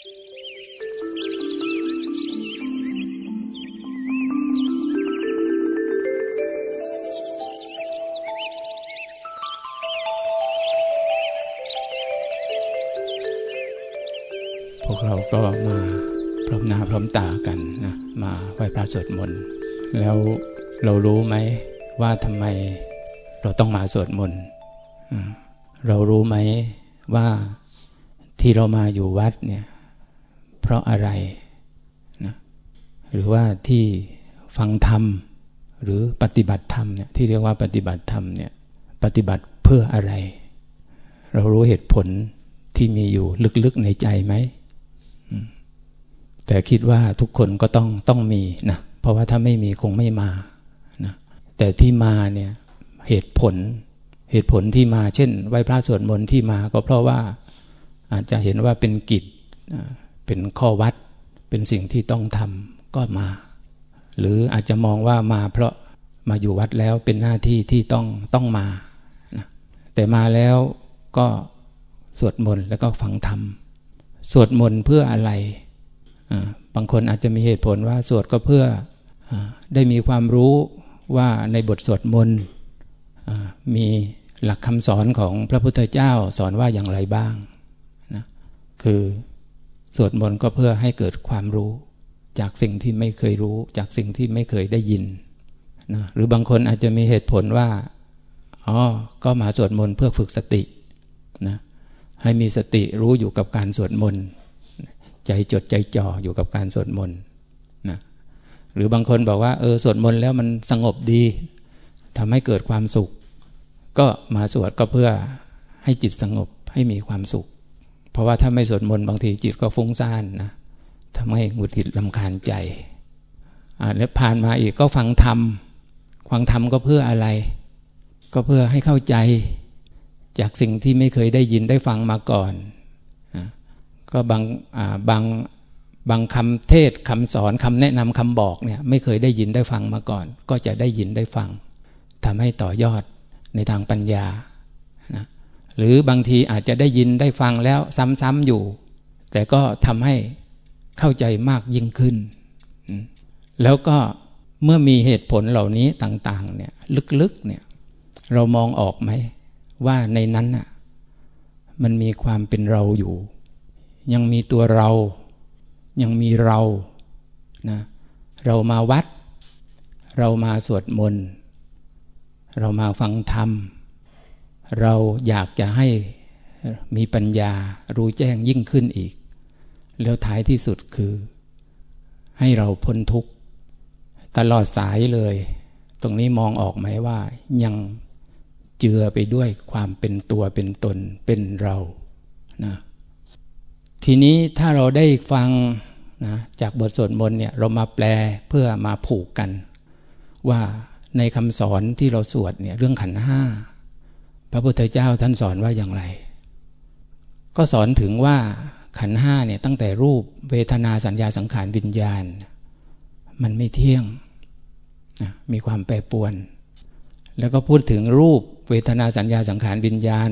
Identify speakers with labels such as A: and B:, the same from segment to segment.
A: พวกเราก็มาพร้อมหน้าพร้อมตากันนะมาไหว้พระสวดมนต์แล้วเรารู้ไหมว่าทำไมเราต้องมาสวดมนต์เรารู้ไหมว่าที่เรามาอยู่วัดเนี่ย ราะอะไรนะหรือว่าที่ฟังธรรม หรือปฏิบัติธรรมเนี่ยที่เรียกว่าปฏิบัติธรรมเนี่ยปฏิบัติเพื่ออะไร เรารู้เหตุผลที่มีอยู่ลึกๆในใจไหมแต่คิดว่าทุกคนก็ต้องต้องมีนะเพราะว่าถ้าไม่มีคงไม่มานะแต่ที่มาเนี่ยเหตุผลเหตุผลที่มาเช่น ไหว้พระสวดมนต์ที่มาก็เพราะว่าอาจจะเห็นว่าเป็นกิจ เป็นข้อวัด เป็นสิ่งที่ต้องทำก็มา หรืออาจจะมองว่ามาเพราะมาอยู่วัดแล้วเป็นหน้าที่ที่ต้องต้องมานะแต่มาแล้วก็สวดมนต์แล้วก็ฟังธรรม สวดมนต์เพื่ออะไร บางคนอาจจะมีเหตุผลว่าสวดก็เพื่ออได้มีความรู้ว่าในบทสวดมนต์มีหลักคำสอนของพระพุทธเจ้าสอนว่าอย่างไรบ้างนะคือ สวดมนต์ก็เพื่อให้เกิดความรู้ จากสิ่งที่ไม่เคยรู้ จากสิ่งที่ไม่เคยได้ยินนะหรือบางคนอาจจะมีเหตุผลว่าอ๋อก็มาสวดมนต์เพื่อฝึกสตินะให้มีสติรู้อยู่กับการสวดมนต์ใจจดใจจ่ออยู่กับการสวดมนต์นะหรือบางคนบอกว่าเออสวดมนต์แล้วมันสงบดีทำให้เกิดความสุข ก็มาสวดก็เพื่อให้จิตสงบให้มีความสุข เพราะว่าถ้าไม่สวดมนต์บางทีจิตก็ฟุ้งซ่านนะทำให้หงุดหงิดลำคาญใจอ่าแล้วผ่านมาอีกก็ฟังธรรมฟังธรรมก็เพื่ออะไร ก็เพื่อให้เข้าใจ จากสิ่งที่ไม่เคยได้ยินได้ฟังมาก่อน ก็บางบางบางคำเทศคำสอนคำแนะนำคำบอกเนี่ยไม่เคยได้ยินได้ฟังมาก่อน ก็จะได้ยินได้ฟังทำให้ต่อยอดในทางปัญญานะ หรือบางทีอาจจะได้ยินได้ฟังแล้วซ้ำๆอยู่ แต่ก็ทำให้เข้าใจมากยิ่งขึ้น แล้วก็เมื่อมีเหตุผลเหล่านี้ต่างๆเนี่ยลึกๆเนี่ยเรามองออกไหม ว่าในนั้นน่ะมันมีความเป็นเราอยู่ ยังมีตัวเรา ยังมีเรานะเรามาวัด เรามาสวดมนต์ เรามาฟังธรรม เราอยากจะให้มีปัญญารู้แจ้งยิ่งขึ้นอีก แล้วท้ายที่สุดคือ ให้เราพ้นทุกข์ตลอดสายเลย ตรงนี้มองออกไหมว่า ยังเจือไปด้วยความเป็นตัวเป็นตนเป็นเรานะทีนี้ถ้าเราได้ฟังนะจากบทสวดมนต์เนี่ยเรามาแปลเพื่อมาผูกกัน ว่าในคำสอนที่เราสวดเนี่ยเรื่องขันห้า พระพุทธเจ้าท่านสอนว่าอย่างไร ก็สอนถึงว่าขันห้าเนี่ยตั้งแต่รูปเวทนาสัญญาสังขารวิญญาณ มันไม่เที่ยงนะมีความแปรปรวน แล้วก็พูดถึงรูปเวทนาสัญญาสังขารวิญญาณ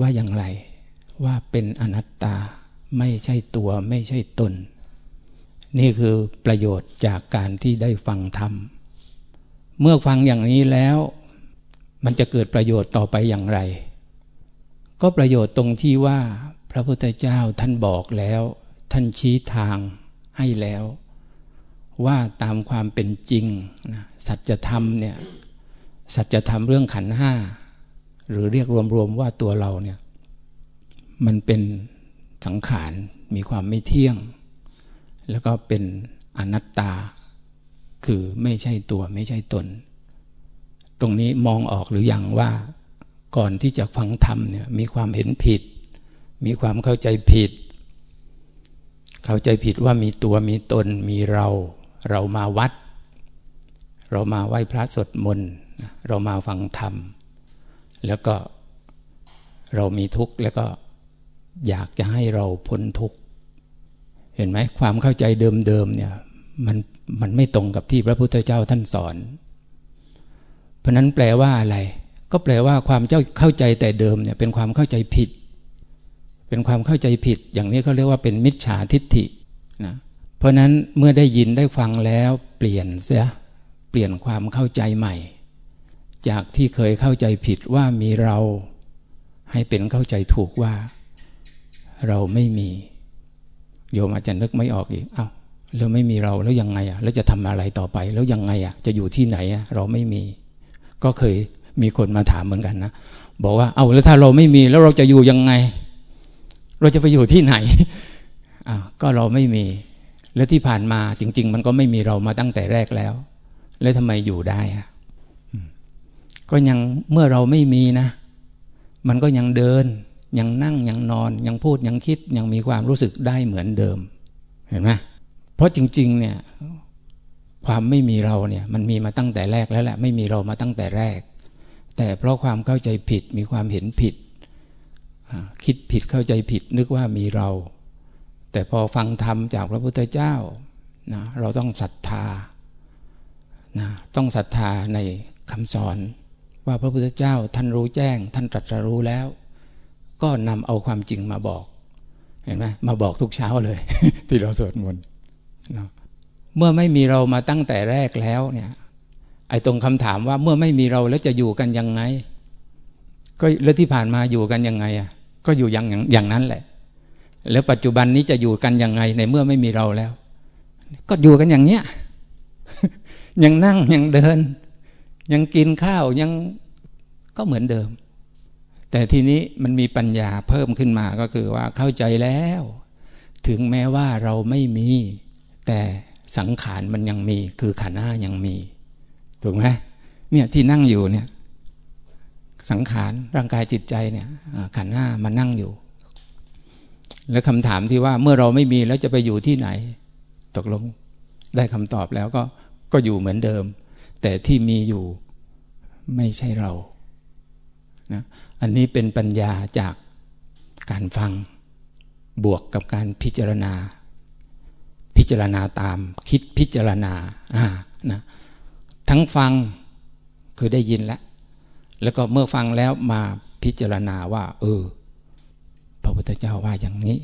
A: ว่าอย่างไร ว่าเป็นอนัตตาไม่ใช่ตัวไม่ใช่ตน นี่คือประโยชน์จากการที่ได้ฟังธรรม เมื่อฟังอย่างนี้แล้ว มันจะเกิดประโยชน์ต่อไปอย่างไร ก็ประโยชน์ตรงที่ว่า พระพุทธเจ้าท่านบอกแล้ว ท่านชี้ทางให้แล้ว ว่าตามความเป็นจริงสัจธรรมเนี่ยสัจธรรมเรื่องขันห้าหรือเรียกรวมๆว่าตัวเราเนี่ยมันเป็นสังขารมีความไม่เที่ยง แล้วก็เป็นอนัตตา คือไม่ใช่ตัวไม่ใช่ตน ตรงนี้มองออกหรืออยังว่าก่อนที่จะฟังธรรมเนี่ยมีความเห็นผิด มีความเข้าใจผิด เข้าใจผิดว่ามีตัวมีตนมีเรา เรามาวัด เรามาไหว้พระสวดมนต์เรามาฟังธรรม แล้วก็เรามีทุกข์แล้วก็อยากจะให้เราพ้นทุกข์เห็นไหมความเข้าใจเดิมๆเนี่ยมันมันไม่ตรงกับที่พระพุทธเจ้าท่านสอน เพราะนั้นแปลว่าอะไร ก็แปลว่าความเจ้าเข้าใจแต่เดิมเนี่ยเป็นความเข้าใจผิดเเป็นความเข้าใจผิด อย่างนี้เขาเรียกว่าเป็นมิจฉาทิฏฐินะเพราะนั้นเมื่อได้ยินได้ฟังแล้วเปลี่ยนเสียเปลี่ยนความเข้าใจใหม่ จากที่เคยเข้าใจผิดว่ามีเรา ให้เป็นเข้าใจถูกว่า เราไม่มี โยมอาจจะนึกไม่ออกอีกเอา้าแล้วไม่มีเราแล้วยังไงอะแล้วจะทำอะไรต่อไป แล้วยังไงอะจะอยู่ที่ไหนอะเราไม่มี ก็เคยมีคนมาถามเหมือนกันนะบอกว่าเอาแล้วถ้าเราไม่มีแล้วเราจะอยู่ยังไง เราจะไปอยู่ที่ไหนอ่าก็เราไม่มี แล้วที่ผ่านมาจริง ๆ มันก็ไม่มีเรามาตั้งแต่แรกแล้ว แล้วทำไมอยู่ได้อะก็ยังเมื่อเราไม่มีนะ มันก็ยังเดิน ยังนั่งยังนอน ยังพูดยังคิดยังมีความรู้สึกได้เหมือนเดิม เห็นไหมเพราะจริง ๆ เนี่ย ความไม่มีเราเนี่ยมันมีมาตั้งแต่แรกแล้วแหละไม่มีเรามาตั้งแต่แรก แต่เพราะความเข้าใจผิดมีความเห็นผิด คิดผิดเข้าใจผิดนึกว่ามีเรา แต่พอฟังธรรมจากพระพุทธเจ้านะเราต้องศรัทธานะต้องศรัทธาในคำสอน ว่าพระพุทธเจ้าท่านรู้แจ้ง ท่านตรัสรู้แล้ว ก็นำเอาความจริงมาบอก เห็นไหมมาบอกทุกเช้าเลย ที่เราสวดมนต์เเมื่อไม่มีเรามาตั้งแต่แรกแล้วเนี่ยไอ้ตรงคำถามว่าเมื่อไม่มีเราแล้วจะอยู่กันยังไง ก็แล้วที่ผ่านมาอยู่กันยังไงอะก็อยู่อย่างอย่างนั้นแหละ แล้วปัจจุบันนี้จะอยู่กันยังไงในเมื่อไม่มีเราแล้ว ก็อยู่กันอย่างเนี้ยยังนั่งยังเดิน ยังกินข้าวยังก็เหมือนเดิม แต่ทีนี้มันมีปัญญาเพิ่มขึ้นมาก็คือว่าเข้าใจแล้ว ถึงแม้ว่าเราไม่มี แต่ สังขารมันยังมี คือขันห้ายังมี ถูกไหมเนี่ยที่นั่งอยู่เนี่ย สังขารร่างกายจิตใจเนี่ยขันห้ามันนั่งอยู่ แล้วคำถามที่ว่าเมื่อเราไม่มีแล้วจะไปอยู่ที่ไหน ตกลงได้คำตอบแล้วก็ก็อยู่เหมือนเดิม แต่ที่มีอยู่ไม่ใช่เรานะอันนี้เป็นปัญญาจากการฟังบวกกับการพิจารณา จารณาตาม คิดพิจารณาอ่านะทั้งฟังคือได้ยินแล้วแล้วก็เมื่อฟังแล้วมาพิจารณาว่า เออ พระพุทธเจ้าว่าอย่างนี้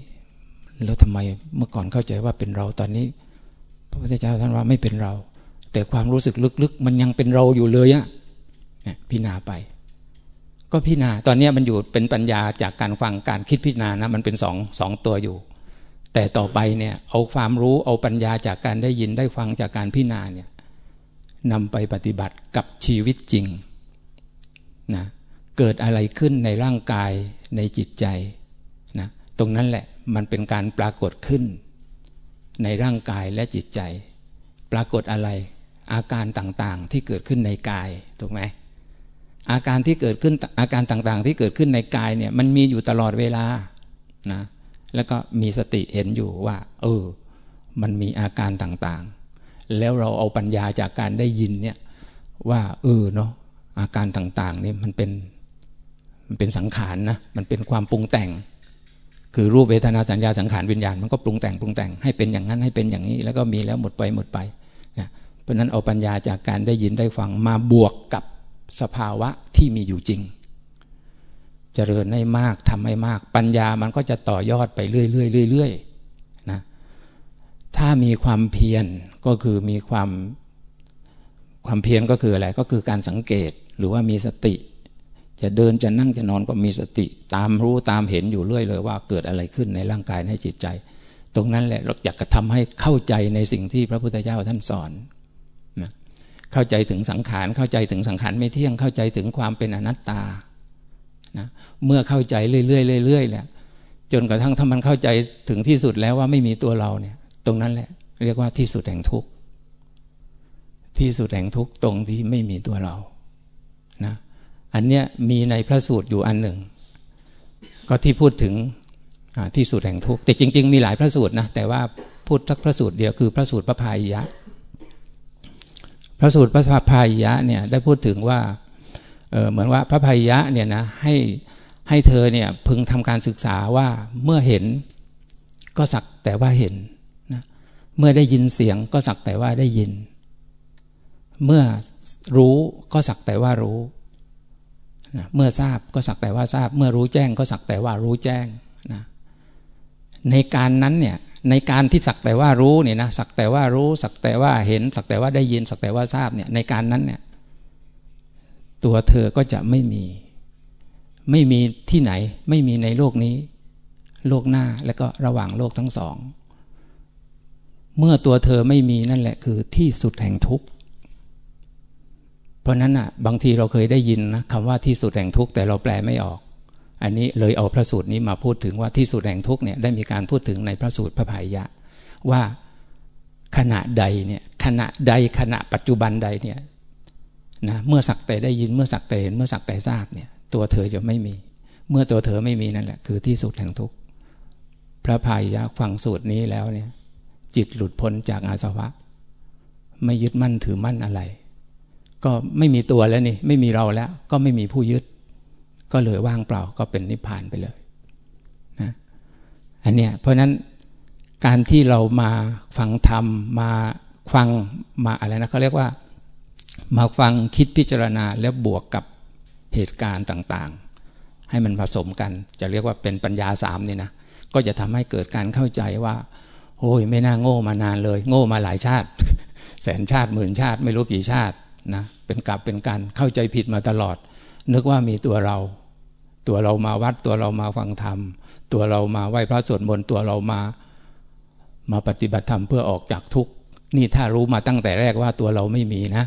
A: แล้วทำไมเมื่อก่อนเข้าใจว่าเป็นเราตอนนี้ พระพุทธเจ้าท่านว่าไม่เป็นเรา แต่ความรู้สึกลึกๆ มันยังเป็นเราอยู่เลยอะพิจารณาไป ก็พิจารณาตอนนี้มันอยู่เป็นปัญญาจากการฟังการคิดพิจารณานะมันเป็นสองสองตัวอยู่ แต่ต่อไปเนี่ยเอาความรู้เอาปัญญาจากการได้ยินได้ฟังจากการพิจารณาเนี่ยนำไปปฏิบัติกับชีวิตจริงนะเกิดอะไรขึ้นในร่างกายในจิตใจนะตรงนั้นแหละมันเป็นการปรากฏขึ้น ในร่างกายและจิตใจ ปรากฏอะไร อาการต่างๆที่เกิดขึ้นในกายถูกไหมอาการที่เกิดขึ้นอาการต่างๆ ที่เกิดขึ้นในกายเนี่ยมันมีอยู่ตลอดเวลานะ แล้วก็มีสติเห็นอยู่ว่า เออ มันมีอาการต่างๆ แล้วเราเอาปัญญาจากการได้ยินเนี่ยว่า เออเนาะอาการต่างๆนี่มันเป็นมันเป็นสังขารนะมันเป็นความปรุงแต่ง คือรูปเวทนาสัญญาสังขารวิญญาณมันก็ปรุงแต่งปรุงแต่งให้เป็นอย่างนั้นให้เป็นอย่างนี้แล้วก็มีแล้วหมดไปหมดไปนะเพราะนั้นเอาปัญญาจากการได้ยินได้ฟังมาบวกกับสภาวะที่มีอยู่จริง เจริญให้มากทำให้มาก ปัญญามันก็จะต่อยอดไปเรื่อยๆเรื่อยๆนะถ้ามีความเพียรก็คือมีความความเพียรก็คืออะไรก็คือการสังเกตหรือว่ามีสติ จะเดินจะนั่งจะนอนก็มีสติ ตามรู้ตามเห็นอยู่เรื่อยเลยว่าเกิดอะไรขึ้นในร่างกายในจิตใจ ตรงนั้นแหละเราอยากจะทำให้เข้าใจในสิ่งที่พระพุทธเจ้าท่านสอนนะเข้าใจถึงสังขารเข้าใจถึงสังขารไม่เที่ยงเข้าใจถึงความเป็นอนัตตา นะเมื่อเข้าใจเรื่อยๆเรื่อยๆเนี่ยจนกระทั่งถ้ามันเข้าใจถึงที่สุดแล้วว่าไม่มีตัวเราเนี่ย ตรงนั้นแหละ เรียกว่าที่สุดแห่งทุกข์ที่สุดแห่งทุกข์ตรงที่ไม่มีตัวเรานะอันเนี้ยมีในพระสูตรอยู่อันหนึ่ง ก็ที่พูดถึงที่สุดแห่งทุกข์แต่จริง ๆ มีหลายพระสูตรนะแต่ว่าพูดทักพระสูตรเดียวคือพระสูตรพระพายยะ พระสูตรพระพายยะเนี่ยได้พูดถึงว่า เหมือนว่าพระพายะเนี่ยนะให้ให้เธอเนี่ยพึงทำการศึกษาว่าเมื่อเห็นก็สักแต่ว่าเห็นนะเมื่อได้ยินเสียงก็สักแต่ว่าได้ยิน เมื่อรู้ก็สักแต่ว่ารู้นะเมื่อทราบก็สักแต่ว่าทราบ เมื่อรู้แจ้งก็สักแต่ว่ารู้แจ้งนะในการนั้นเนี่ยในการที่สักแต่ว่ารู้เนี่ยนะสักแต่ว่ารู้ สักแต่ว่าเห็น สักแต่ว่าได้ยิน สักแต่ว่าทราบเนี่ยในการนั้นเนี่ย ตัวเธอก็จะไม่มี ไม่มีที่ไหน ไม่มีในโลกนี้ โลกหน้าและก็ระหว่างโลกทั้งสอง เมื่อตัวเธอไม่มีนั่นแหละคือที่สุดแห่งทุกข์ เพราะนั้นอะบางทีเราเคยได้ยินนะคำว่าที่สุดแห่งทุกข์แต่เราแปลไม่ออก อันนี้เลยเอาพระสูตรนี้มาพูดถึงว่าที่สุดแห่งทุกข์เนี่ยได้มีการพูดถึงในพระสูตรพระพายะ ว่าขณะใดเนี่ยขณะใดขณะปัจจุบันใดเนี่ย นะเมื่อสักแต่ได้ยินเมื่อสักแต่เห็นเมื่อสักแต่ทราบเนี่ยตัวเธอจะไม่มี เมื่อตัวเธอไม่มีนั่นแหละ คือที่สุดแห่งทุกข์พระพายะฟังสูตรนี้แล้วเนี่ย จิตหลุดพ้นจากอาสวะ ไม่ยึดมั่นถือมั่นอะไร ก็ไม่มีตัวแล้วนี่ไม่มีเราแล้ว ก็ไม่มีผู้ยึด ก็เลยว่างเปล่าก็เป็นนิพพานไปเลยนะอันเนี้ยเพราะนั้นการที่เรามาฟังธรรมมาฟังมาอะไรนะเขาเรียกว่า มาฟังคิดพิจารณาแล้วบวกกับเหตุการณ์ต่างๆ ให้มันผสมกัน จะเรียกว่าเป็นปัญญาสามนี่นะก็จะทำให้เกิดการเข้าใจว่าโอ้ยไม่น่าโง่มานานเลย โง่มาหลายชาติ แสนชาติหมื่นชาติไม่รู้กี่ชาตินะเป็นกลับเป็นการเข้าใจผิดมาตลอด นึกว่ามีตัวเรา ตัวเรามาวัดตัวเรามาฟังธรรม ตัวเรามาไหว้พระสวดมนต์ตัวเรามา มาปฏิบัติธรรมเพื่อออกจากทุกข์นี่ถ้ารู้มาตั้งแต่แรกว่าตัวเราไม่มีนะ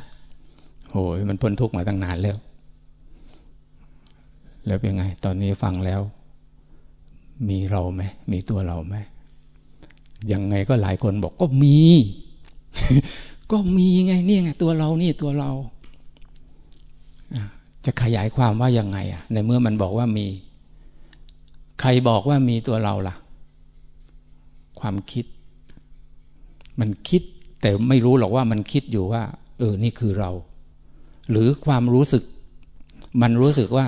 A: โอ้ยมันพ้นทุกข์มาตั้งนานแล้ว แล้วเป็นไง ตอนนี้ฟังแล้ว มีเราไหม มีตัวเราไหม ยังไงก็หลายคนบอกก็มี ก็มีไงนี่ไง ตัวเรานี่ตัวเรา จะขยายความว่ายังไงอะ ในเมื่อมันบอกว่ามี ใครบอกว่ามีตัวเราล่ะ ความคิด มันคิด แต่ไม่รู้หรอกว่ามันคิดอยู่ว่า เออ นี่คือเรา หรือความรู้สึก มันรู้สึกว่า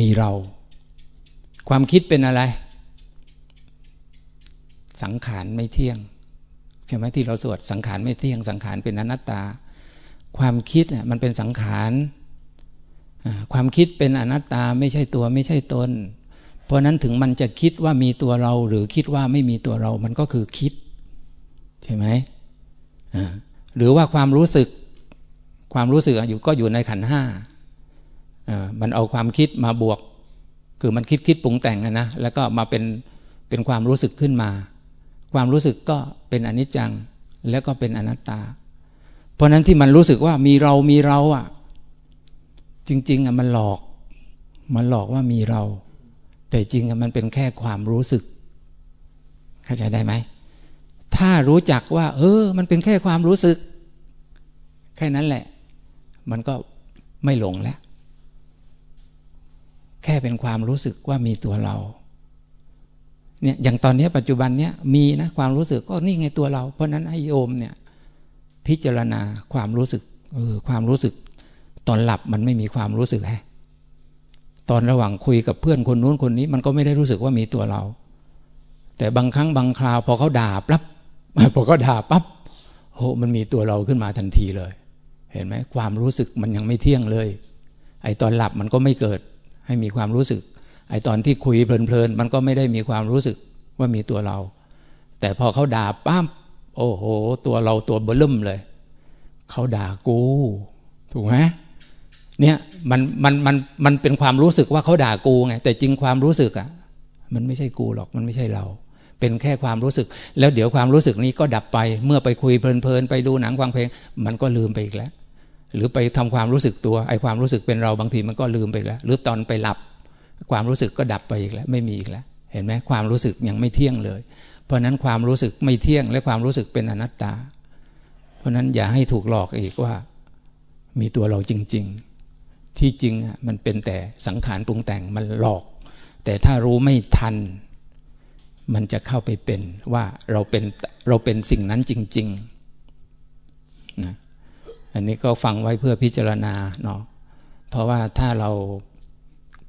A: มีเรา ความคิดเป็นอะไร สังขารไม่เที่ยงใช่ไหมที่เราสวดสังขารไม่เที่ยง สังขารเป็นอนัตตา ความคิดเนี่ยมันเป็นสังขารความคิดเป็นอนัตตาไม่ใช่ตัวไม่ใช่ตน เพราะนั้นถึงมันจะคิดว่ามีตัวเราหรือคิดว่าไม่มีตัวเรา มันก็คือคิด ใช่ไหมหรือว่าความรู้สึก ความรู้สึกอยู่ก็อยู่ในขันห้ามันเอาความคิดมาบวก คือมันคิดคิดปรุงแต่งนะแล้วก็มาเป็นเป็นความรู้สึกขึ้นมา ความรู้สึกก็เป็นอนิจจังแล้วก็เป็นอนัตตา เพราะนั้นที่มันรู้สึกว่ามีเรามีเราอะ จริง ๆอะมันหลอก มันหลอกว่ามีเรา แต่จริงอะมันเป็นแค่ความรู้สึก เข้าใจได้ไหมถ้ารู้จักว่า เออ มันเป็นแค่ความรู้สึก แค่นั้นแหละ มันก็ไม่หลงแล้ว แค่เป็นความรู้สึกว่ามีตัวเราเนี่ยอย่างตอนนี้ปัจจุบันเนี้ยมีนะความรู้สึกก็นี่ไงตัวเรา เพราะนั้นให้โยมเนี่ยพิจารณาความรู้สึกเออความรู้สึก ตอนหลับมันไม่มีความรู้สึกแฮตอนระหว่างคุยกับเพื่อนคนนู้นคนนี้ มันก็ไม่ได้รู้สึกว่ามีตัวเรา แต่บางครั้งบางคราวพอเขาด่าปั๊บพอเขาด่าปั๊บโอ้มันมีตัวเราขึ้นมาทันทีเลย เห็นไหมความรู้สึกมันยังไม่เที่ยงเลย ไอตอนหลับมันก็ไม่เกิดให้มีความรู้สึก ไอตอนที่คุยเพลินๆมันก็ไม่ได้มีความรู้สึกว่ามีตัวเรา แต่พอเขาด่าปั๊บโอ้โห ตัวเราตัวเบิ่มเลย เขาด่ากู ถูกไหมเนี่ยมันมันมันมันเป็นความรู้สึกว่าเขาด่ากูไงแต่จริงความรู้สึกอะ มันไม่ใช่กูหรอกมันไม่ใช่เรา เป็นแค่ความรู้สึก แล้วเดี๋ยวความรู้สึกนี้ก็ดับไป เมื่อไปคุยเพลินๆไปดูหนังฟังเพลง มันก็ลืมไปอีกแล้ว หรือไปทำความรู้สึกตัวไอ้ความรู้สึกเป็นเราบางทีมันก็ลืมไปแล้วหรือตอนไปหลับ ความรู้สึกก็ดับไปอีกแล้ว ไม่มีอีกแล้ว เห็นไหมความรู้สึกยังไม่เที่ยงเลย เพราะนั้นความรู้สึกไม่เที่ยงและความรู้สึกเป็นอนัตตา เพราะนั้นอย่าให้ถูกหลอกอีกว่า มีตัวเราจริง ๆ ที่จริงอะมันเป็นแต่สังขารปรุงแต่งมันหลอก แต่ถ้ารู้ไม่ทัน มันจะเข้าไปเป็นว่าเราเป็นเราเป็นสิ่งนั้นจริง ๆ นะ อันนี้ก็ฟังไว้เพื่อพิจารณาเนาะเพราะว่าถ้าเรา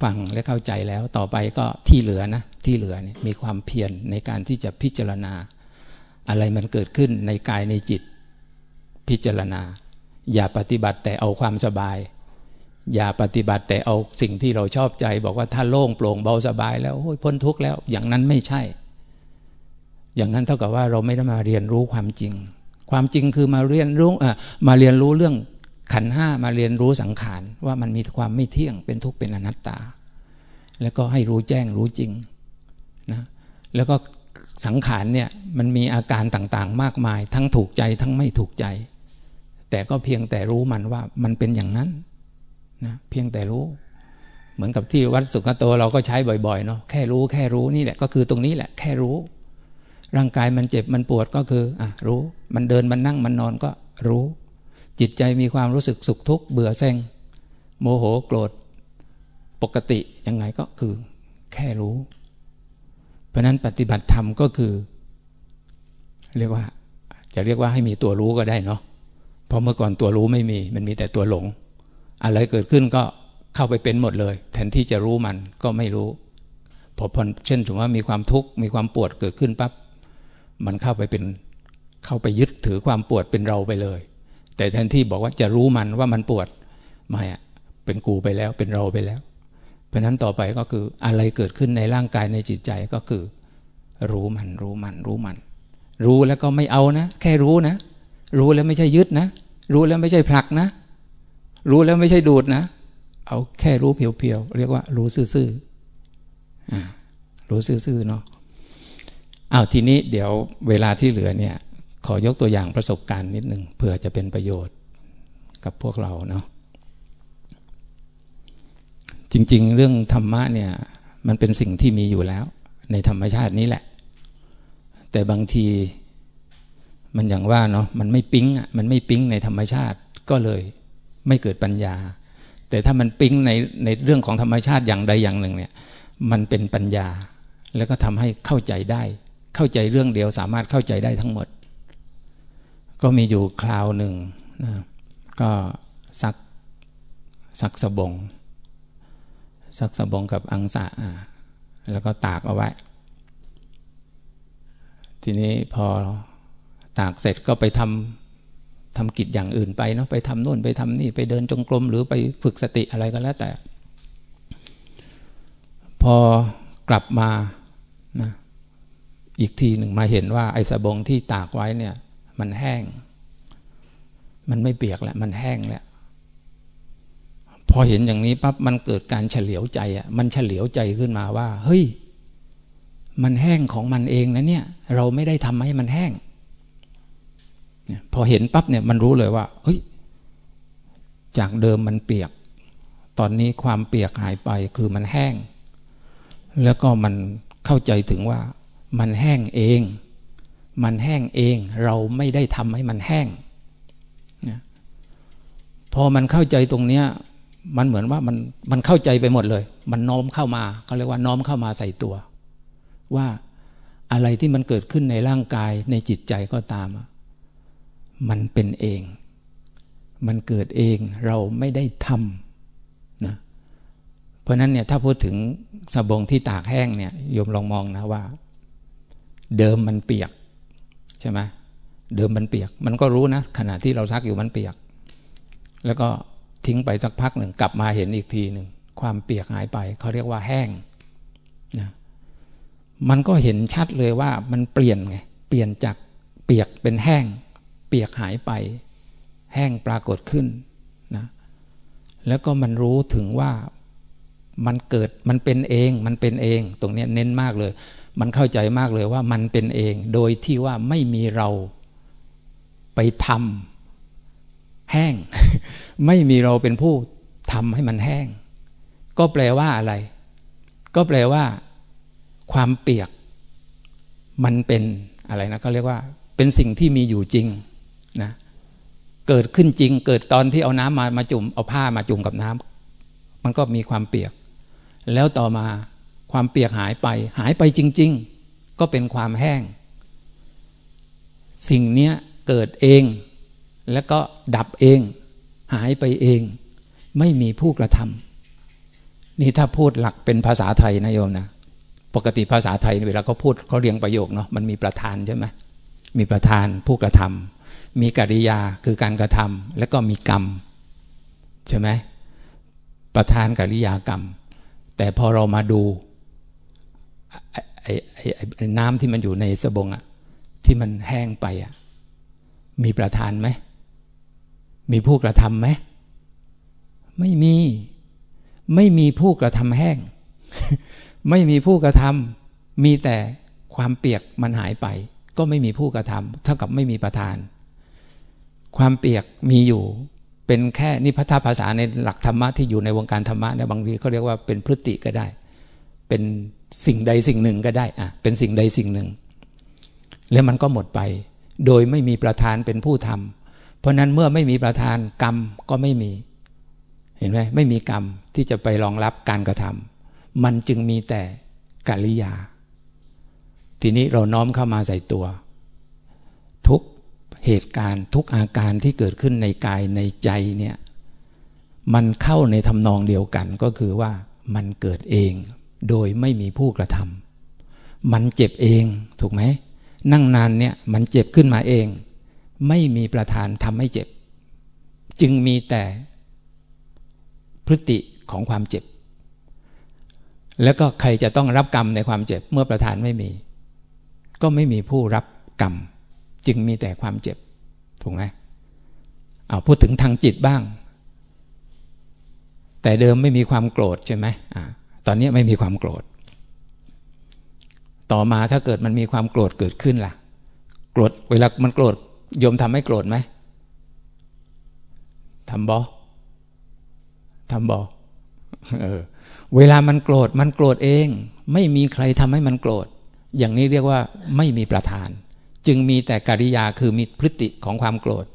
A: ฟังและเข้าใจแล้วต่อไปก็ที่เหลือนะ ที่เหลือเนี่ยมีความเพียรในการที่จะพิจารณา อะไรมันเกิดขึ้นในกายในจิตพิจารณา อย่าปฏิบัติแต่เอาความสบาย อย่าปฏิบัติแต่เอาสิ่งที่เราชอบใจ บอกว่าถ้าโล่งโปร่งเบาสบายแล้วโอ้ยพ้นทุกข์แล้ว อย่างนั้นไม่ใช่ อย่างนั้นเท่ากับว่าเราไม่ได้มาเรียนรู้ความจริง ความจริงคือมาเรียนรู้อะมาเรียนรู้เรื่องขันห้ามาเรียนรู้สังขารว่ามันมีความไม่เที่ยงเป็นทุกข์เป็นอนัตตา แล้วก็ให้รู้แจ้งรู้จริงนะแล้วก็สังขารเนี่ยมันมีอาการต่างๆ มากมาย ทั้งถูกใจทั้งไม่ถูกใจ แต่ก็เพียงแต่รู้มันว่ามันเป็นอย่างนั้นนะเพียงแต่รู้ เหมือนกับที่วัดสุขโตเราก็ใช้บ่อยๆเนาะแค่รู้แค่รู้นี่แหละก็คือตรงนี้แหละแค่รู้ ร่างกายมันเจ็บมันปวดก็คืออะรู้ มันเดินมันนั่งมันนอนก็รู้ จิตใจมีความรู้สึกสุขทุกข์เบื่อเซ็ง โมโหโกรธ ปกติยังไงก็คือ แค่รู้ เพราะนั้นปฏิบัติธรรมก็คือ เรียกว่า จะเรียกว่าให้มีตัวรู้ก็ได้เนาะเพราะเมื่อก่อนตัวรู้ไม่มี มันมีแต่ตัวหลง อะไรเกิดขึ้นก็เข้าไปเป็นหมดเลย แทนที่จะรู้มันก็ไม่รู้พอพอเช่นสมมติว่ามีความทุกข์มีความปวดเกิดขึ้นปั๊บ มันเข้าไปเป็นเข้าไปยึดถือความปวดเป็นเราไปเลย แต่แทนที่บอกว่าจะรู้มันว่ามันปวดไม่อะเป็นกูไปแล้วเป็นเราไปแล้ว เพราะนั้นต่อไปก็คืออะไรเกิดขึ้นในร่างกายในจิตใจก็คือ รู้มันรู้มันรู้มัน รู้แล้วก็ไม่เอานะ แค่รู้นะ รู้แล้วไม่ใช่ยึดนะ รู้แล้วไม่ใช่ผลักนะ รู้แล้วไม่ใช่ดูดนะ เอาแค่รู้เพียวๆเรียกว่า รู้ซื่อๆรู้ซื่อๆเนาะ เอาทีนี้เดี๋ยวเวลาที่เหลือเนี่ย ขอยกตัวอย่างประสบการณ์นิดหนึ่งเผื่อจะเป็นประโยชน์กับพวกเราเนาะจริง ๆ เรื่องธรรมะเนี่ย มันเป็นสิ่งที่มีอยู่แล้ว ในธรรมชาตินี้แหละ แต่บางทีมันอย่างว่าเนาะมันไม่ปิ๊งอะมันไม่ปิ๊งในธรรมชาติก็เลยไม่เกิดปัญญา แต่ถ้ามันปิ๊งในในเรื่องของธรรมชาติอย่างใดอย่างหนึ่งเนี่ย มันเป็นปัญญา แล้วก็ทำให้เข้าใจได้ เข้าใจเรื่องเดียว สามารถเข้าใจได้ทั้งหมด ก็มีอยู่คราวหนึ่งนะก็ซักซักสบงซักสบงกับอังสะแล้วก็ตากเอาไว้ ทีนี้พอตากเสร็จก็ไปทำทำกิจอย่างอื่นไปเนาะไปทำนู่นไปทำนี่ไปเดินจงกรมหรือไปฝึกสติอะไรก็แล้วแต่ พอกลับมานะ อีกทีหนึ่งมาเห็นว่าไอ้สบงที่ตากไว้เนี่ย มันแห้ง มันไม่เปียกแล้ว มันแห้งแล้วพอเห็นอย่างนี้ปั๊บมันเกิดการเฉลียวใจอะมันเฉลียวใจขึ้นมาว่า เฮ้ย มันแห้งของมันเองนะเนี่ย เราไม่ได้ทำให้มันแห้งพอเห็นปั๊บเนี่ยมันรู้เลยว่า เฮ้ย จากเดิมมันเปียก ตอนนี้ความเปียกหายไปคือมันแห้ง แล้วก็มันเข้าใจถึงว่า มันแห้งเอง มันแห้งเอง เราไม่ได้ทำให้มันแห้งพอมันเข้าใจตรงเนี้ย มันเหมือนว่ามันมันเข้าใจไปหมดเลย มันน้อมเข้ามาเขาเรียกว่าน้อมเข้ามาใส่ตัว ว่าอะไรที่มันเกิดขึ้นในร่างกายในจิตใจก็ตาม มันเป็นเอง มันเกิดเองเราไม่ได้ทำนะเพราะนั้นเนี่ยถ้าพูดถึงสบงที่ตากแห้งเนี่ยโยมลองมองนะว่า เดิมมันเปียก ใช่ไหมเดิมมันเปียก มันก็รู้นะ ขณะที่เราซักอยู่มันเปียก แล้วก็ทิ้งไปสักพักหนึ่งกลับมาเห็นอีกทีหนึ่งความเปียกหายไปเขาเรียกว่าแห้งนะมันก็เห็นชัดเลยว่ามันเปลี่ยนไงเปลี่ยนจากเปียกเป็นแห้ง เปียกหายไป แห้งปรากฏขึ้นนะแล้วก็มันรู้ถึงว่ามันเกิดมันเป็นเอง มันเป็นเอง ตรงนี้เน้นมากเลย มันเข้าใจมากเลยว่ามันเป็นเอง โดยที่ว่าไม่มีเราไปทำแห้ง ไม่มีเราเป็นผู้ทำให้มันแห้ง ก็แปลว่าอะไร ก็แปลว่า ความเปียก มันเป็นอะไรนะเขาเรียกว่า เป็นสิ่งที่มีอยู่จริงนะเกิดขึ้นจริง เกิดตอนที่เอาน้ำมามาจุ่มเอาผ้ามาจุ่มกับน้ำมันก็มีความเปียก แล้วต่อมา ความเปียกหายไป หายไปจริง ๆ ก็เป็นความแห้ง สิ่งเนี้ยเกิดเอง แล้วก็ดับเอง หายไปเอง ไม่มีผู้กระทำนี่ถ้าพูดหลักเป็นภาษาไทยนะโยมนะปกติภาษาไทยเวลาเขาพูดเขาเรียงประโยคเนาะมันมีประธานใช่ไหมมีประธานผู้กระทำมีกริยาคือการกระทำแล้วก็มีกรรมใช่ไหมประธานกริยากรรม แต่พอเรามาดู ไอ้ไอ้ไอ้น้ำที่มันอยู่ในสบงอะที่มันแห้งไปอะมีประธานไหม มีผู้กระทำไหม ไม่มี ไม่มีผู้กระทำแห้ง ไม่มีผู้กระทำมีแต่ความเปียกมันหายไป ก็ไม่มีผู้กระทำเท่ากับไม่มีประธาน ความเปียกมีอยู่เป็นแค่นิพพาภาษาในหลักธรรมะที่อยู่ในวงการธรรมะเนี่ยบางทีเขาเรียกว่าเป็นพฤติก็ได้ เป็น สิ่งใดสิ่งหนึ่งก็ได้อะเป็นสิ่งใดสิ่งหนึ่ง แล้วมันก็หมดไป โดยไม่มีประธานเป็นผู้ทำเพราะนั้นเมื่อไม่มีประธานกรรมก็ไม่มี เห็นไหมไม่มีกรรมที่จะไปรองรับการกระทำมันจึงมีแต่กิริยา ทีนี้เราน้อมเข้ามาใส่ตัว ทุกเหตุการณ์ทุกอาการที่เกิดขึ้นในกายในใจเนี่ยมันเข้าในทำนองเดียวกันก็คือว่ามันเกิดเอง โดยไม่มีผู้กระทำมันเจ็บเองถูกไหมนั่งนานเนี่ยมันเจ็บขึ้นมาเอง ไม่มีประธานทำให้เจ็บ จึงมีแต่พฤติของความเจ็บ แล้วก็ใครจะต้องรับกรรมในความเจ็บเมื่อประธานไม่มี ก็ไม่มีผู้รับกรรม จึงมีแต่ความเจ็บถูกไหมเอาพูดถึงทางจิตบ้าง แต่เดิมไม่มีความโกรธใช่ไหมอ่า ตอนนี้ไม่มีความโกรธ ต่อมาถ้าเกิดมันมีความโกรธเกิดขึ้นล่ะ โกรธเวลามันโกรธโยมทำให้โกรธไหมทำบอทำบอเออ เวลามันโกรธมันโกรธเอง ไม่มีใครทำให้มันโกรธ อย่างนี้เรียกว่าไม่มีประธาน จึงมีแต่กิริยาคือมีพฤติของความโกรธ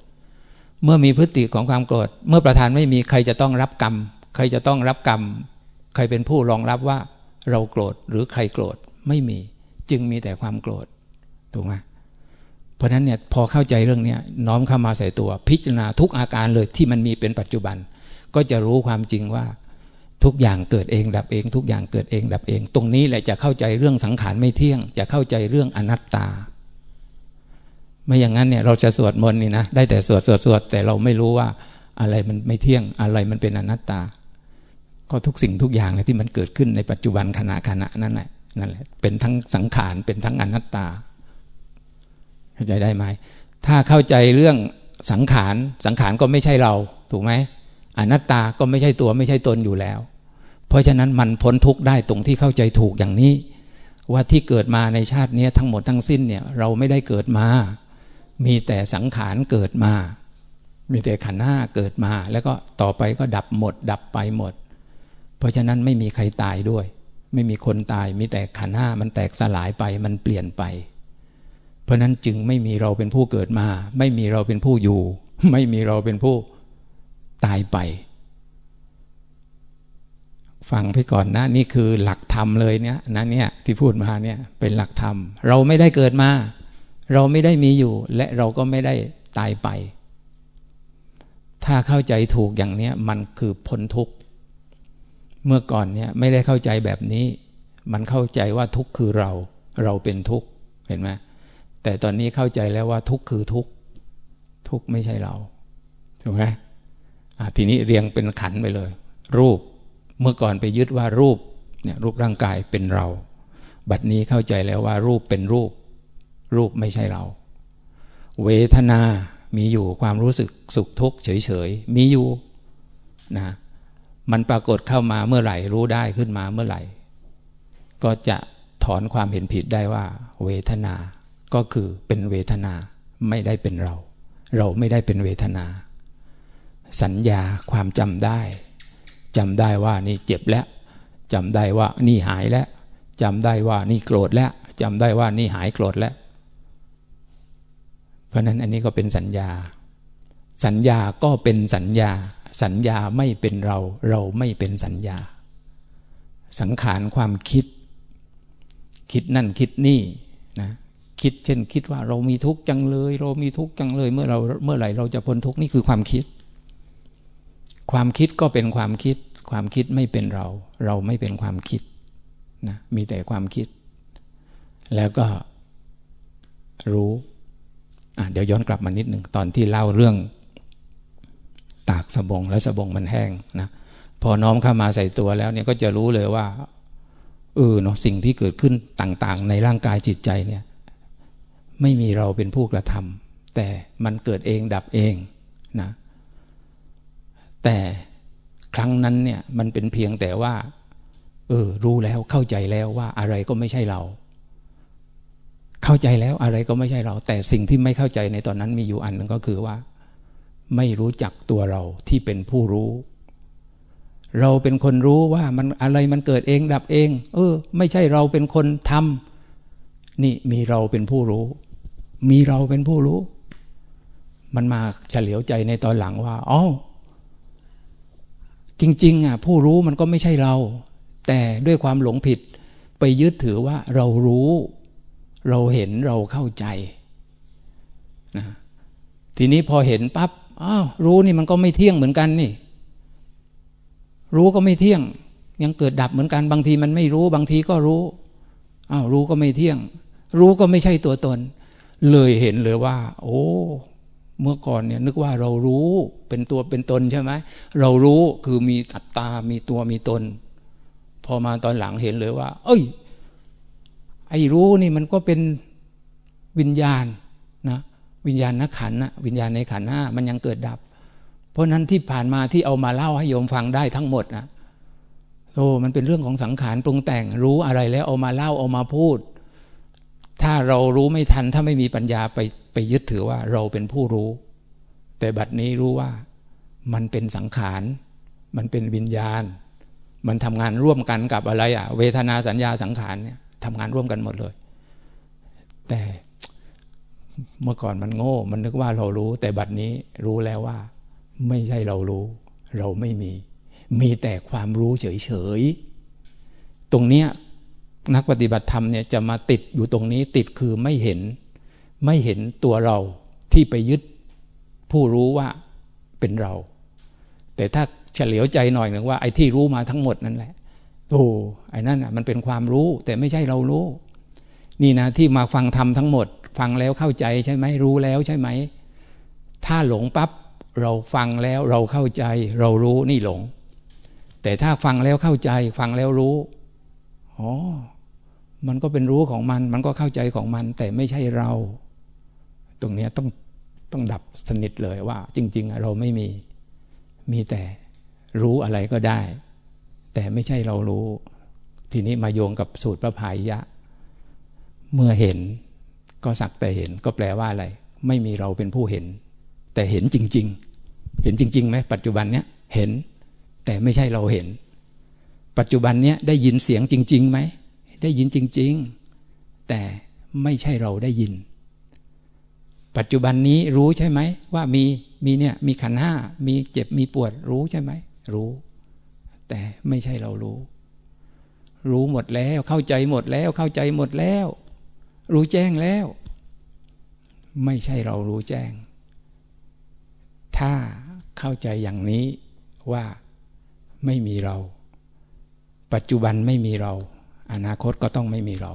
A: เมื่อมีพฤติของความโกรธ เมื่อประธานไม่มีใครจะต้องรับกรรม ใครจะต้องรับกรรม ใครเป็นผู้รองรับว่าเราโกรธหรือใครโกรธไม่มี จึงมีแต่ความโกรธถูกไหมเพราะนั้นเนี่ยพอเข้าใจเรื่องนี้น้อมเข้ามาใส่ตัว พิจารณาทุกอาการเลยที่มันมีเป็นปัจจุบัน ก็จะรู้ความจริงว่า ทุกอย่างเกิดเองดับเอง ทุกอย่างเกิดเองดับเอง ตรงนี้แหละจะเข้าใจเรื่องสังขารไม่เที่ยง จะเข้าใจเรื่องอนัตตา ไม่อย่างนั้นเนี่ยเราจะสวดมนต์นี่นะได้แต่สวดสวดสวดแต่เราไม่รู้ว่าอะไรมันไม่เที่ยงอะไรมันเป็นอนัตตา ก็ทุกสิ่งทุกอย่างเลยที่มันเกิดขึ้นในปัจจุบันขณะขณะนั้นแหละนั่นแหละเป็นทั้งสังขารเป็นทั้งอนัตตา เข้าใจได้ไหมถ้าเข้าใจเรื่องสังขารสังขารก็ไม่ใช่เรา ถูกไหมอนัตตาก็ไม่ใช่ตัวไม่ใช่ตนอยู่แล้ว เพราะฉะนั้นมันพ้นทุกข์ได้ตรงที่เข้าใจถูกอย่างนี้ ว่าที่เกิดมาในชาตินี้ทั้งหมดทั้งสิ้นเนี่ยเราไม่ได้เกิดมา มีแต่สังขารเกิดมา มีแต่ขันห้าเกิดมา แล้วก็ต่อไปก็ดับหมด ดับไปหมด เพราะฉะนั้นไม่มีใครตายด้วย ไม่มีคนตายมีแต่ขันห้ามันแตกสลายไปมันเปลี่ยนไป เพราะนั้นจึงไม่มีเราเป็นผู้เกิดมา ไม่มีเราเป็นผู้อยู่ ไม่มีเราเป็นผู้ตายไป ฟังไปก่อนนะ นี่คือหลักธรรมเลยเนี่ยนะเนี่ยที่พูดมาเนี่ยเป็นหลักธรรม เราไม่ได้เกิดมา เราไม่ได้มีอยู่ และเราก็ไม่ได้ตายไป ถ้าเข้าใจถูกอย่างนี้มันคือพ้นทุกข์ เมื่อก่อนเนี่ยไม่ได้เข้าใจแบบนี้ มันเข้าใจว่าทุกข์คือเรา เราเป็นทุกข์เห็นไหมแต่ตอนนี้เข้าใจแล้วว่าทุกข์คือทุกข์ทุกข์ไม่ใช่เราถูกไหมทีนี้เรียงเป็นขันไปเลย รูปเมื่อก่อนไปยึดว่ารูปเนี่ยรูปร่างกายเป็นเรา บัดนี้เข้าใจแล้วว่ารูปเป็นรูป รูปไม่ใช่เรา เวทนา มีอยู่ความรู้สึกสุขทุกข์เฉยๆ มีอยู่นะ มันปรากฏเข้ามาเมื่อไหร่รู้ได้ขึ้นมาเมื่อไหร่ ก็จะถอนความเห็นผิดได้ว่า เวทนาก็คือเป็นเวทนาไม่ได้เป็นเรา เราไม่ได้เป็นเวทนา สัญญาความจำได้จำได้ว่านี่เจ็บแล้วจำได้ว่านี่หายแล้วจำได้ว่านี่โกรธแล้วจำได้ว่านี่หายโกรธแล้ว เพราะนั้นอันนี้ก็เป็นสัญญา สัญญาก็เป็นสัญญา สัญญาไม่เป็นเรา เราไม่เป็นสัญญา สังขารความคิด คิดนั่นคิดนี่นะคิดเช่นคิดว่าเรามีทุกข์จังเลย เรามีทุกข์จังเลย เมื่อเราเมื่อไหร่เราจะพ้นทุกข์นี่คือความคิด ความคิดก็เป็นความคิด ความคิดไม่เป็นเรา เราไม่เป็นความคิดนะมีแต่ความคิด แล้วก็รู้เดี๋ยวย้อนกลับมานิดหนึ่งตอนที่เล่าเรื่อง ตากสบงแล้วสบงมันแห้งนะพอน้อมเข้ามาใส่ตัวแล้วเนี่ยก็จะรู้เลยว่าเออเนาะสิ่งที่เกิดขึ้นต่างๆ ในร่างกายจิตใจเนี่ยไม่มีเราเป็นผู้กระทำแต่มันเกิดเองดับเองนะแต่ครั้งนั้นเนี่ยมันเป็นเพียงแต่ว่าเออรู้แล้วเข้าใจแล้วว่าอะไรก็ไม่ใช่เรา เข้าใจแล้วอะไรก็ไม่ใช่เรา แต่สิ่งที่ไม่เข้าใจในตอนนั้นมีอยู่อันหนึ่งก็คือว่า ไม่รู้จักตัวเราที่เป็นผู้รู้ เราเป็นคนรู้ว่ามันอะไรมันเกิดเองดับเอง เออ ไม่ใช่เราเป็นคนทำนี่มีเราเป็นผู้รู้ มีเราเป็นผู้รู้ มันมาเฉลียวใจในตอนหลังว่าอ๋อจริง ๆ อะ ผู้รู้มันก็ไม่ใช่เรา แต่ด้วยความหลงผิด ไปยึดถือว่าเรารู้ เราเห็นเราเข้าใจนะทีนี้พอเห็นปับ๊บ อ้าวรู้นี่มันก็ไม่เที่ยงเหมือนกันนี่ รู้ก็ไม่เที่ยง ยังเกิดดับเหมือนกันบางทีมันไม่รู้ บางทีก็รู้อ้าวรู้ก็ไม่เที่ยง รู้ก็ไม่ใช่ตัวตน เลยเห็นเลยว่า โอ้เมื่อก่อนเนี่ยนึกว่าเรารู้เป็นตัวเป็นตนใช่ไหมเรารู้คือมีอัตตา มีตัวมีตน พอมาตอนหลังเห็นเลยว่า เอ้ย ไอ้รู้นี่มันก็เป็นวิญญาณ วิญญาณนักขันนะวิญญาณในขันห้ามันยังเกิดดับ เพราะนั้นที่ผ่านมาที่เอามาเล่าให้โยมฟังได้ทั้งหมดนะโอ้มันเป็นเรื่องของสังขารปรุงแต่งรู้อะไรแล้วเอามาเล่าเอามาพูด ถ้าเรารู้ไม่ทันถ้าไม่มีปัญญาไปไปยึดถือว่าเราเป็นผู้รู้ แต่บัดนี้รู้ว่ามันเป็นสังขาร มันเป็นวิญญาณ มันทำงานร่วมกันกับอะไรอะเวทนาสัญญาสังขารเนี่ยทำงานร่วมกันหมดเลย แต่ เมื่อก่อนมันโง่ มันนึกว่าเรารู้ แต่บัดนี้รู้แล้วว่า ไม่ใช่เรารู้ เราไม่มี มีแต่ความรู้เฉยๆ ตรงเนี้ยนักปฏิบัติธรรมเนี่ยจะมาติดอยู่ตรงนี้ติดคือไม่เห็น ไม่เห็นตัวเราที่ไปยึดผู้รู้ว่าเป็นเรา แต่ถ้าเฉลียวใจหน่อยหนึ่งว่าไอ้ที่รู้มาทั้งหมดนั่นแหละโอ้ไอ้นั่นอะมันเป็นความรู้แต่ไม่ใช่เรารู้ นี่นะที่มาฟังธรรมทั้งหมด ฟังแล้วเข้าใจใช่ไหมรู้แล้วใช่ไหม ถ้าหลงปับ๊บเราฟังแล้วเราเข้าใจ เรารู้นี่หลง แต่ถ้าฟังแล้วเข้าใจ ฟังแล้วรู้อ๋อมันก็เป็นรู้ของมัน มันก็เข้าใจของมัน แต่ไม่ใช่เรา ตรงนี้ต้องต้องดับสนิทเลยว่า จริง ๆ เราไม่มีมีแต่รู้อะไรก็ได้ แต่ไม่ใช่เรารู้ ทีนี้มาโยงกับสูตรพระพายยะเมื่อเห็น ก็สักแต่เห็นก็แปลว่าอะไร ไม่มีเราเป็นผู้เห็น แต่เห็นจริง ๆ เห็นจริงๆไหมปัจจุบันเนี้ยเห็น แต่ไม่ใช่เราเห็น ปัจจุบันเนี้ยได้ยินเสียงจริงๆไหมได้ยินจริง ๆ แต่ไม่ใช่เราได้ยิน ปัจจุบันนี้รู้ใช่ไหมว่ามีมีเนี่ยมีขันห้ามีเจ็บมีปวดรู้ใช่ไหมรู้ แต่ไม่ใช่เรารู้ รู้หมดแล้วเข้าใจหมดแล้วเข้าใจหมดแล้ว รู้แจ้งแล้ว ไม่ใช่เรารู้แจ้ง ถ้าเข้าใจอย่างนี้ว่าไม่มีเรา ปัจจุบันไม่มีเรา อนาคตก็ต้องไม่มีเรา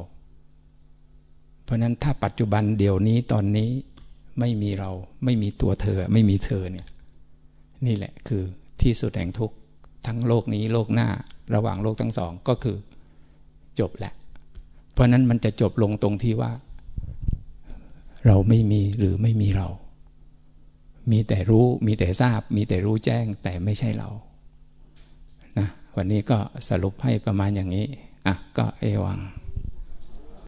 A: เพราะนั้นถ้าปัจจุบันเดี๋ยวนี้ตอนนี้ไม่มีเรา ไม่มีตัวเธอ ไม่มีเธอเนี่ย นี่แหละคือที่สุดแห่งทุกข์ทั้งโลกนี้โลกหน้าระหว่างโลกทั้งสองก็คือ จบแหละ เพราะนั้นมันจะจบลงตรงที่ว่า เราไม่มีหรือไม่มีเรา มีแต่รู้มีแต่ทราบ มีแต่รู้แจ้งแต่ไม่ใช่เรานะวันนี้ก็สรุปให้ประมาณอย่างนี้อะก็เอวัง